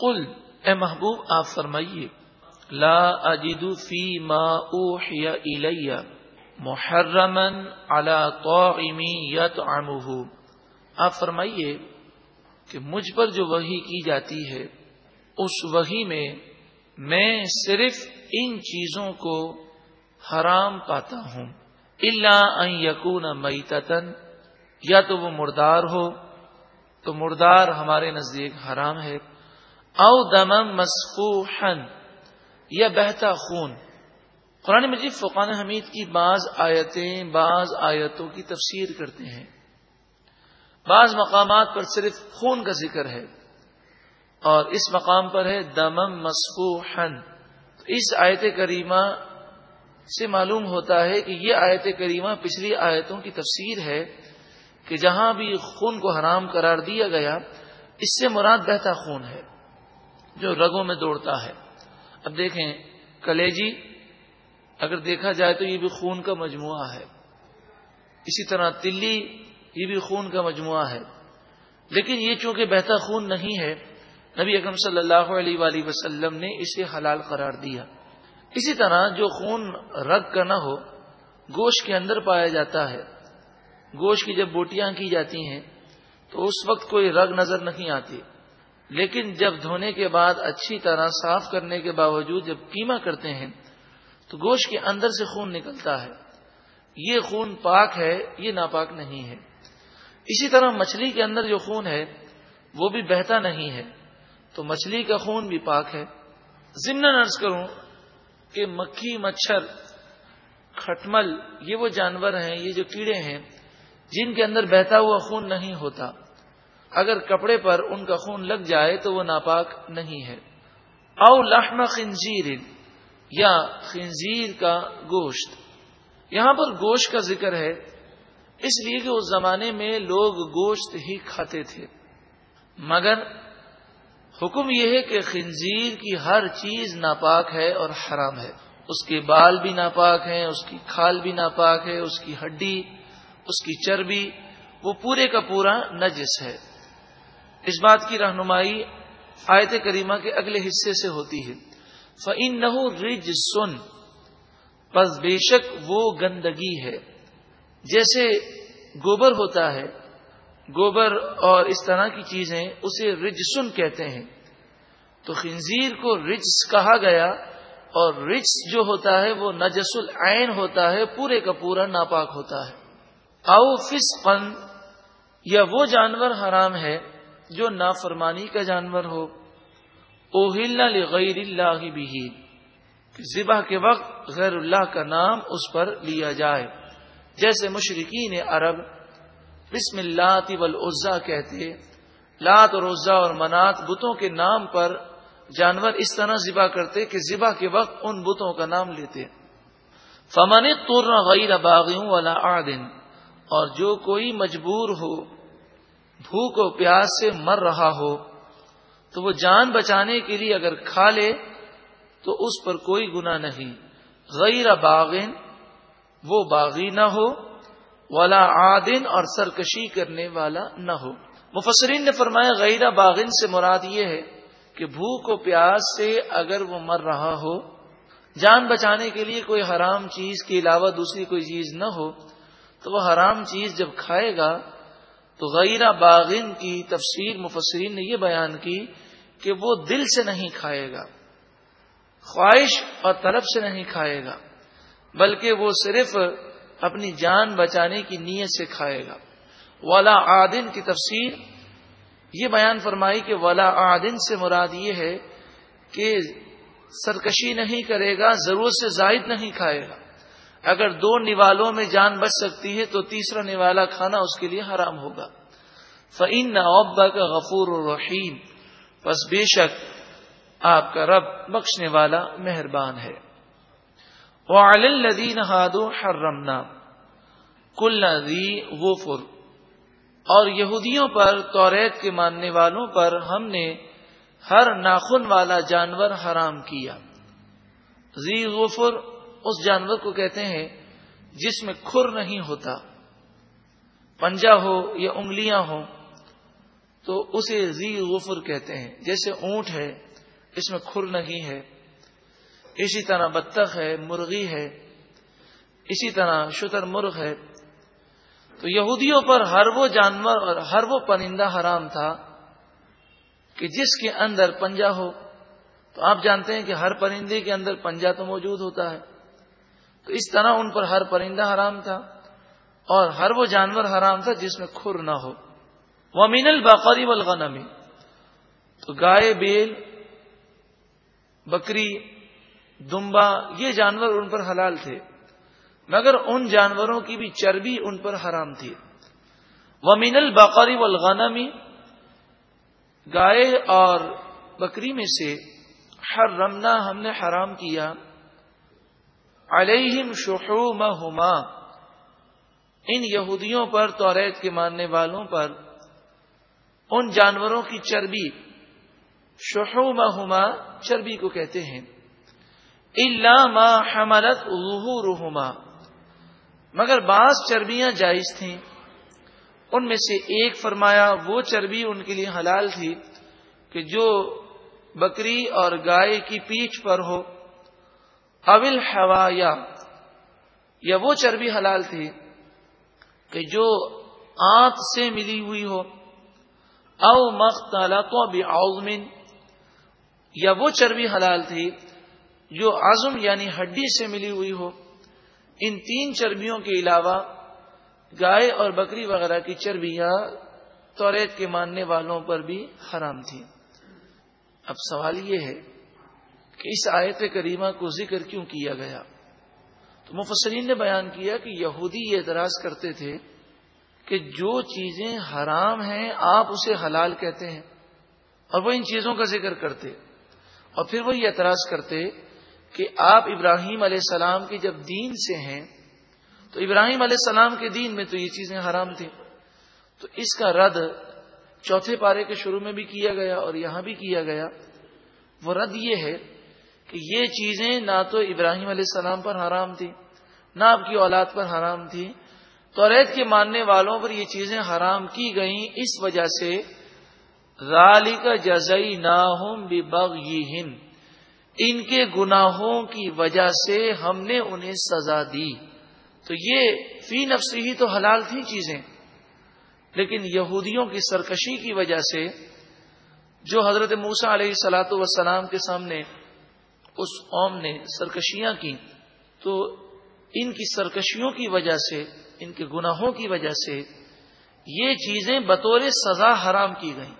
قل، اے محبوب، آپ فرمائیے، لا اجد فی ما اوحی الی محرما علی طاعم یطعمه آپ فرمائیے کہ مجھ پر جو وحی کی جاتی ہے، اس وحی میں میں صرف ان چیزوں کو حرام پاتا ہوں۔ اللہ ان یقون میتن یا تو وہ مردار ہو، تو مردار ہمارے نزدیک حرام ہے۔ او دمم مسفوحن یا بہتا خون۔ قرآن مجید فقان حمید کی بعض آیتیں، بعض آیتوں کی تفسیر کرتے ہیں۔ بعض مقامات پر صرف خون کا ذکر ہے۔ اور اس مقام پر ہے دمم مسفوحن اس آیت کریمہ سے معلوم ہوتا ہے کہ یہ آیت کریمہ پچھلی آیتوں کی تفسیر ہے کہ جہاں بھی خون کو حرام قرار دیا گیا، اس سے مراد بہتا خون ہے۔ جو رگوں میں دوڑتا ہے۔ اب دیکھیں، کلیجی اگر دیکھا جائے تو یہ بھی خون کا مجموعہ ہے۔ اسی طرح تلی، یہ بھی خون کا مجموعہ ہے۔ لیکن یہ چونکہ بہتا خون نہیں ہے، نبی اکرم صلی اللہ علیہ وآلہ وسلم نے اسے حلال قرار دیا۔ اسی طرح جو خون رگ کا نہ ہو، گوشت کے اندر پایا جاتا ہے۔ گوشت کی جب بوٹیاں کی جاتی ہیں، تو اس وقت کوئی رگ نظر نہیں آتی۔ لیکن جب دھونے کے بعد اچھی طرح صاف کرنے کے باوجود جب قیمہ کرتے ہیں، تو گوشت کے اندر سے خون نکلتا ہے۔ یہ خون پاک ہے، یہ ناپاک نہیں ہے۔ اسی طرح مچھلی کے اندر جو خون ہے، وہ بھی بہتا نہیں ہے۔ تو مچھلی کا خون بھی پاک ہے۔ ضمن نرس کروں کہ مکھی، مچھر، کھٹمل، یہ وہ جانور ہیں، یہ جو کیڑے ہیں، جن کے اندر بہتا ہوا خون نہیں ہوتا۔ اگر کپڑے پر ان کا خون لگ جائے تو وہ ناپاک نہیں ہے۔ او لحم خنزیر یا خنزیر کا گوشت۔ یہاں پر گوشت کا ذکر ہے، اس لیے کہ اس زمانے میں لوگ گوشت ہی کھاتے تھے۔ مگر حکم یہ ہے کہ خنزیر کی ہر چیز ناپاک ہے اور حرام ہے۔ اس کے بال بھی ناپاک ہیں، اس کی کھال بھی ناپاک ہے، اس کی ہڈی، اس کی چربی، وہ پورے کا پورا نجس ہے۔ اس بات کی رہنمائی آیت کریمہ کے اگلے حصے سے ہوتی ہے۔ فعین نہ رج سن بس بے شک وہ گندگی ہے۔ جیسے گوبر ہوتا ہے، گوبر اور اس طرح کی چیزیں اسے رجسن کہتے ہیں۔ تو خنزیر کو رجس کہا گیا اور رجس جو ہوتا ہے وہ نجس العین ہوتا ہے، پورے کا پورا ناپاک ہوتا ہے۔ او فس یا وہ جانور حرام ہے جو نافرمانی کا جانور ہو اوہل غیر اللہ بھی ذبح کے وقت غیر اللہ کا نام اس پر لیا جائے۔ جیسے مشرقین عرب، بسم اللہ تیول کہتے، لات اور عزا اور منات بتوں کے نام پر جانور اس طرح ذبح کرتے کہ ذبح کے وقت ان بتوں کا نام لیتے۔ فمن تور غیر باغیوں والا آدن اور جو کوئی مجبور ہو بھوک و پیاس سے مر رہا ہو، تو وہ جان بچانے کے لیے اگر کھا لے، تو اس پر کوئی گنا نہیں۔ غیر باغن وہ باغی نہ ہو والا عادن اور سرکشی کرنے والا نہ ہو۔ مفسرین نے فرمایا، غیر باغن سے مراد یہ ہے کہ بھوک و پیاس سے اگر وہ مر رہا ہو، جان بچانے کے لیے کوئی حرام چیز کے علاوہ دوسری کوئی چیز نہ ہو، تو وہ حرام چیز جب کھائے گا تو غیر باغن کی تفصیل مفسرین نے یہ بیان کی کہ وہ دل سے نہیں کھائے گا، خواہش اور طلب سے نہیں کھائے گا، بلکہ وہ صرف اپنی جان بچانے کی نیت سے کھائے گا۔ ولا آدن کی تفسیر یہ بیان فرمائی کہ ولا آدن سے مراد یہ ہے کہ سرکشی نہیں کرے گا، ضرورت سے زائد نہیں کھائے گا۔ اگر دو نوالوں میں جان بچ سکتی ہے تو تیسرا نوالا کھانا اس کے لیے حرام ہوگا۔ فعین اوبا کا غفور الرحیم بس بے شک آپ کا رب بخشنے والا مہربان ہے۔ الدین ہادو ہر رمنا کل ندی وفر اور یہودیوں پر، توریت کے ماننے والوں پر ہم نے ہر ناخن والا جانور حرام کیا۔ زی غفر اس جانور کو کہتے ہیں جس میں کھر نہیں ہوتا۔ پنجا ہو یا انگلیاں ہوں۔ تو اسے زی غفر کہتے ہیں۔ جیسے اونٹ ہے، اس میں کھر نہیں ہے۔ اسی طرح بطخ ہے، مرغی ہے۔ اسی طرح شتر مرغ ہے۔ تو یہودیوں پر ہر وہ جانور اور ہر وہ پرندہ حرام تھا کہ جس کے اندر پنجا ہو۔ تو آپ جانتے ہیں کہ ہر پرندے کے اندر پنجا تو موجود ہوتا ہے۔ تو اس طرح ان پر ہر پرندہ حرام تھا اور ہر وہ جانور حرام تھا جس میں کھر نہ ہو۔ وہ مین الباقری والغنمی تو گائے، بیل، بکری، دمبا، یہ جانور ان پر حلال تھے، مگر ان جانوروں کی بھی چربی ان پر حرام تھی. وہ مین البقری والغنمی گائے اور بکری میں سے ہر رمنا ہم نے حرام کیا. علیہم شحوم ان یہودیوں پر، توریت کے ماننے والوں پر. ان جانوروں کی چربی شحوم ہما چربی کو کہتے ہیں۔ اللہ ما حملت ظہورہما۔ مگر بعض چربیاں جائز تھیں۔ ان میں سے ایک فرمایا، وہ چربی ان کے لیے حلال تھی کہ جو بکری اور گائے کی پیٹھ پر ہو۔ اول ہوا یا وہ چربی حلال تھی کہ جو آنت سے ملی ہوئی ہو۔ او مختلط بعظم. یا وہ چربی حلال تھی جو عزم یعنی ہڈی سے ملی ہوئی ہو. ان تین چربیوں کے علاوہ گائے اور بکری وغیرہ کی چربیاں توریت کے ماننے والوں پر بھی حرام تھی اب سوال یہ ہے کہ اس آیت کریمہ کو ذکر کیوں کیا گیا؟ تو مفسرین نے بیان کیا کہ یہودی یہ اعتراض کرتے تھے کہ جو چیزیں حرام ہیں آپ اسے حلال کہتے ہیں اور وہ ان چیزوں کا ذکر کرتے اور پھر وہ یہ اعتراض کرتے کہ آپ ابراہیم علیہ السلام کے جب دین سے ہیں، تو ابراہیم علیہ السلام کے دین میں تو یہ چیزیں حرام تھیں۔ تو اس کا رد چوتھے پارے کے شروع میں بھی کیا گیا اور یہاں بھی کیا گیا۔ وہ رد یہ ہے کہ یہ چیزیں نہ تو ابراہیم علیہ السلام پر حرام تھی نہ آپ کی اولاد پر حرام تھی تو ریت کے ماننے والوں پر یہ چیزیں حرام کی گئیں، اس وجہ سے رالی کا جزئی نہ ہوں ان کے گناہوں کی وجہ سے ہم نے انہیں سزا دی۔ تو یہ فی نفسی ہی تو حلال تھی چیزیں۔ لیکن یہودیوں کی سرکشی کی وجہ سے جو حضرت موسا علیہ سلاۃ وسلام کے سامنے اس قوم نے سرکشیاں کی تو ان کی سرکشیوں کی وجہ سے ان کے گناہوں کی وجہ سے یہ چیزیں بطور سزا حرام کی گئیں۔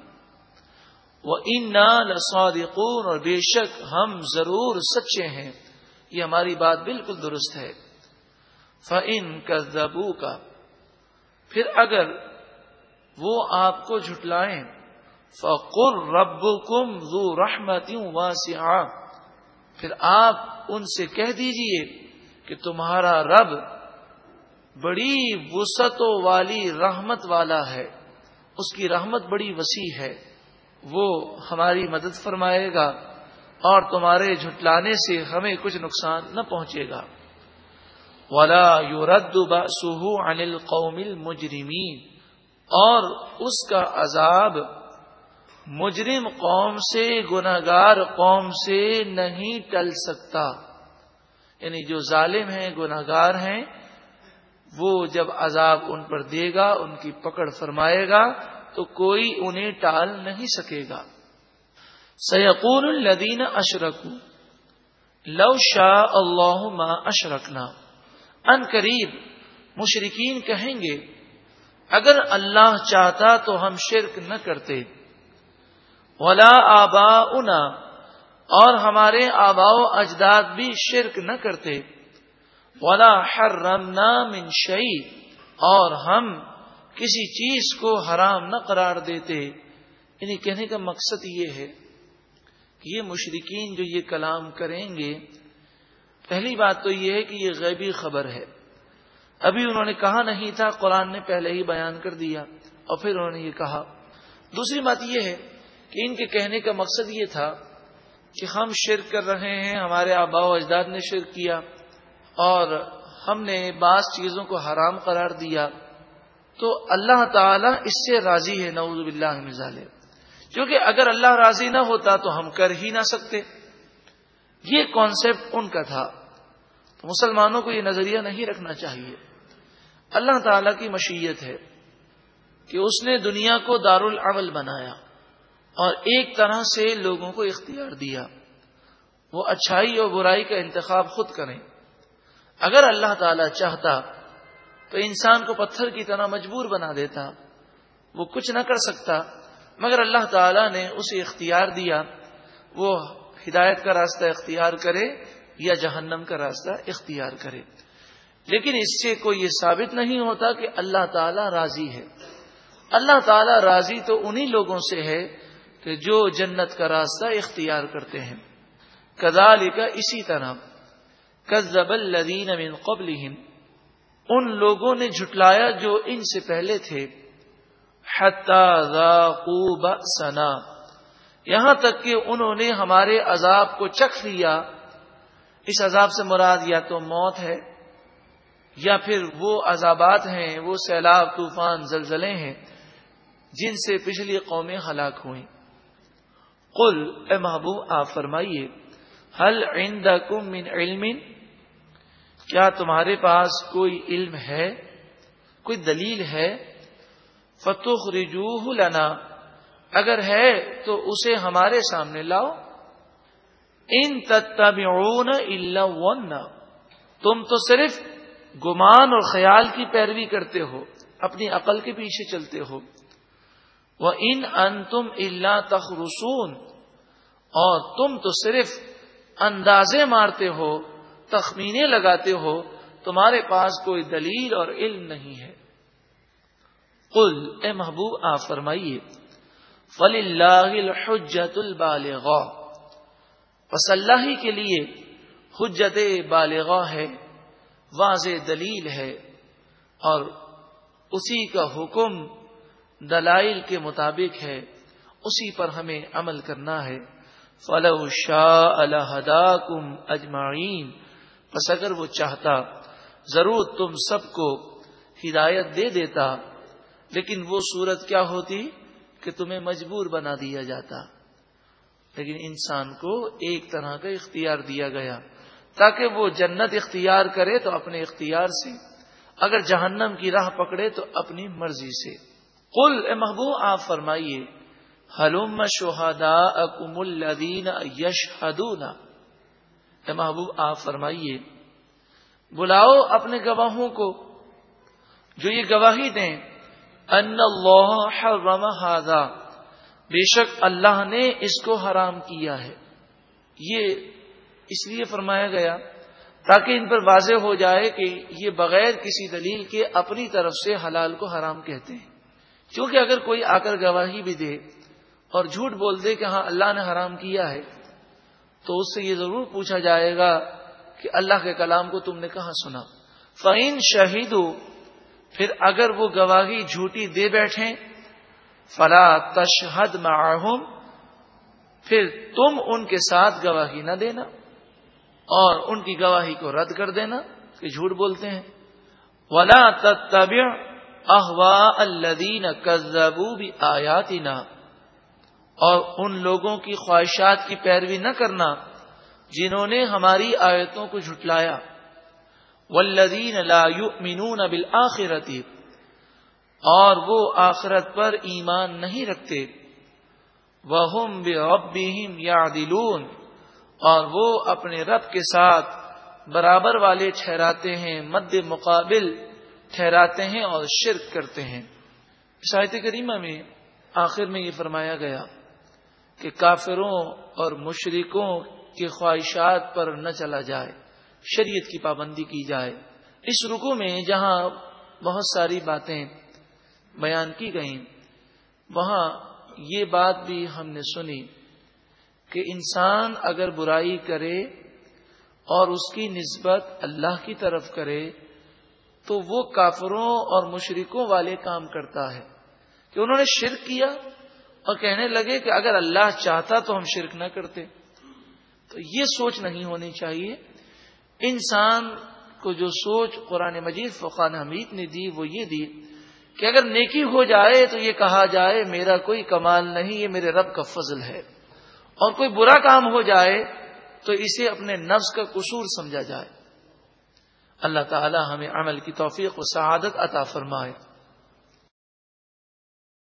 وہ ان لصادقون، اور بے شک ہم ضرور سچے ہیں۔ یہ ہماری بات بالکل درست ہے۔ فن کا کا پھر اگر وہ آپ کو جھٹلائیں فقر رب کم زو رحمتوں پھر آپ ان سے کہہ دیجیے کہ تمہارا رب بڑی وسعتوں والی رحمت والا ہے، اس کی رحمت بڑی وسیع ہے، وہ ہماری مدد فرمائے گا اور تمہارے جھٹلانے سے ہمیں کچھ نقصان نہ پہنچے گا۔ ولا یورد سہو انل قومل مجرمین اور اس کا عذاب مجرم قوم سے گناگار قوم سے نہیں ٹل سکتا۔ یعنی جو ظالم ہیں گناگار ہیں وہ جب عذاب ان پر دے گا، ان کی پکڑ فرمائے گا، تو کوئی انہیں ٹال نہیں سکے گا۔ سیقون الدین اشرک لو شاہ اللہ اشرکنا ان قریب مشرقین کہیں گے، اگر اللہ چاہتا تو ہم شرک نہ کرتے۔ ولا آبا اور ہمارے آبا و اجداد بھی شرک نہ کرتے۔ ولا ہر من شعی اور ہم کسی چیز کو حرام نہ قرار دیتے۔ یعنی کہنے کا مقصد یہ ہے کہ یہ مشرقین جو یہ کلام کریں گے، پہلی بات تو یہ ہے کہ یہ غیبی خبر ہے۔ ابھی انہوں نے کہا نہیں تھا، قرآن نے پہلے ہی بیان کر دیا اور پھر انہوں نے یہ کہا۔ دوسری بات یہ ہے کہ ان کے کہنے کا مقصد یہ تھا کہ ہم شرک کر رہے ہیں، ہمارے آبا و اجداد نے شرک کیا۔ اور ہم نے بعض چیزوں کو حرام قرار دیا تو اللہ تعالی اس سے راضی ہے، نعوذ باللہ مزال کیونکہ اگر اللہ راضی نہ ہوتا تو ہم کر ہی نہ سکتے۔ یہ کانسیپٹ ان کا تھا۔ تو مسلمانوں کو یہ نظریہ نہیں رکھنا چاہیے۔ اللہ تعالی کی مشیت ہے کہ اس نے دنیا کو دار العمل بنایا اور ایک طرح سے لوگوں کو اختیار دیا۔ وہ اچھائی اور برائی کا انتخاب خود کریں۔ اگر اللہ تعالی چاہتا تو انسان کو پتھر کی طرح مجبور بنا دیتا، وہ کچھ نہ کر سکتا، مگر اللہ تعالی نے اسے اختیار دیا، وہ ہدایت کا راستہ اختیار کرے یا جہنم کا راستہ اختیار کرے۔ لیکن اس سے کوئی یہ ثابت نہیں ہوتا کہ اللہ تعالی راضی ہے۔ اللہ تعالی راضی تو انہی لوگوں سے ہے کہ جو جنت کا راستہ اختیار کرتے ہیں۔ کزال کا اسی طرح کزب الدین من قبل ان لوگوں نے جھٹلایا جو ان سے پہلے تھے۔ سنا یہاں تک کہ انہوں نے ہمارے عذاب کو چکھ لیا۔ اس عذاب سے مراد یا تو موت ہے یا پھر وہ عذابات ہیں، وہ سیلاب، طوفان، زلزلے ہیں جن سے پچھلی قومیں ہلاک ہوئیں۔ قل، اے محبوب، آپ فرمائیے حل عندکم من علم؟ کیا تمہارے پاس کوئی علم ہے؟ کوئی دلیل ہے؟ فتوخ رجوہ لنا، اگر ہے تو اسے ہمارے سامنے لاؤ۔ ان تتبعون الا ون تم تو صرف گمان اور خیال کی پیروی کرتے ہو، اپنی عقل کے پیچھے چلتے ہو۔ وہ ان ان تم اللہ تخرسون اور تم تو صرف اندازے مارتے ہو۔ تخمینے لگاتے ہو، تمہارے پاس کوئی دلیل اور علم نہیں ہے۔ قل، اے محبوب، آپ فرمائیے فل اللہ حجت البالغ بس اللہ ہی کے لیے حجت بالغ ہے، واضح دلیل ہے، اور اسی کا حکم دلائل کے مطابق ہے، اسی پر ہمیں عمل کرنا ہے۔ فلو شاہ الحدا کم اجمعین بس اگر وہ چاہتا، ضرور تم سب کو ہدایت دے دیتا، لیکن وہ صورت کیا ہوتی کہ تمہیں مجبور بنا دیا جاتا۔ لیکن انسان کو ایک طرح کا اختیار دیا گیا۔ تاکہ وہ جنت اختیار کرے تو اپنے اختیار سے، اگر جہنم کی راہ پکڑے تو اپنی مرضی سے۔ کل اے محبوب، آپ فرمائیے حلوم شہادا اکم الدین یش اے محبوب، آپ فرمائیے۔ بلاؤ اپنے گواہوں کو جو یہ گواہی دیں۔ ان اللہ حرم هذا۔ بے شک اللہ نے اس کو حرام کیا ہے۔ یہ اس لیے فرمایا گیا تاکہ ان پر واضح ہو جائے کہ یہ بغیر کسی دلیل کے اپنی طرف سے حلال کو حرام کہتے ہیں۔ کیونکہ اگر کوئی آ کر گواہی بھی دے اور جھوٹ بول دے کہ ہاں اللہ نے حرام کیا ہے تو اس سے یہ ضرور پوچھا جائے گا کہ اللہ کے کلام کو تم نے کہاں سنا؟ فعین شہید پھر اگر وہ گواہی جھوٹی دے بیٹھے فلا تشہد معہم پھر تم ان کے ساتھ گواہی نہ دینا اور ان کی گواہی کو رد کر دینا کہ جھوٹ بولتے ہیں۔ ولا تتبع احوا الدین کزبو بھی آیاتی اور ان لوگوں کی خواہشات کی پیروی نہ کرنا جنہوں نے ہماری آیتوں کو جھٹلایا۔ والذین لا یؤمنون بالآخرت اور وہ آخرت پر ایمان نہیں رکھتے۔ وہم بربہم یعدلون اور وہ اپنے رب کے ساتھ برابر والے ٹھہراتے ہیں، مد مقابل ٹھہراتے ہیں اور شرک کرتے ہیں۔ شاہت کریمہ میں آخر میں یہ فرمایا گیا۔ کہ کافروں اور مشرکوں کی خواہشات پر نہ چلا جائے، شریعت کی پابندی کی جائے۔ اس رکو میں جہاں بہت ساری باتیں بیان کی گئیں، وہاں یہ بات بھی ہم نے سنی کہ انسان اگر برائی کرے اور اس کی نسبت اللہ کی طرف کرے، تو وہ کافروں اور مشرکوں والے کام کرتا ہے۔ کہ انہوں نے شرک کیا اور کہنے لگے کہ اگر اللہ چاہتا تو ہم شرک نہ کرتے۔ تو یہ سوچ نہیں ہونی چاہیے۔ انسان کو جو سوچ قرآن مجید فقان حمید نے دی، وہ یہ دی کہ اگر نیکی ہو جائے تو یہ کہا جائے، میرا کوئی کمال نہیں، یہ میرے رب کا فضل ہے۔ اور کوئی برا کام ہو جائے تو اسے اپنے نفس کا قصور سمجھا جائے۔ اللہ تعالی ہمیں عمل کی توفیق و سعادت عطا فرمائے۔